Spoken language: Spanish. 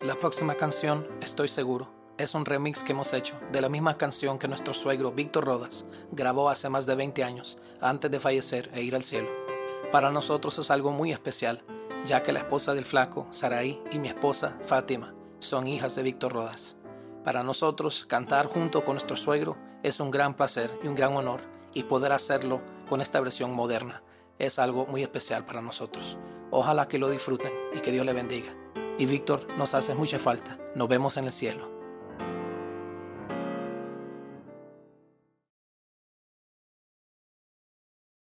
La próxima canción, estoy seguro, es un remix que hemos hecho de la misma canción que nuestro suegro Víctor Rodas grabó hace más de 20 años, antes de fallecer e ir al cielo. Para nosotros es algo muy especial, ya que la esposa del flaco, Saraí, y mi esposa, Fátima, son hijas de Víctor Rodas. Para nosotros, cantar junto con nuestro suegro es un gran placer y un gran honor, y poder hacerlo con esta versión moderna es algo muy especial para nosotros. Ojalá que lo disfruten y que Dios le bendiga. Y Víctor, nos hace mucha falta. Nos vemos en el cielo.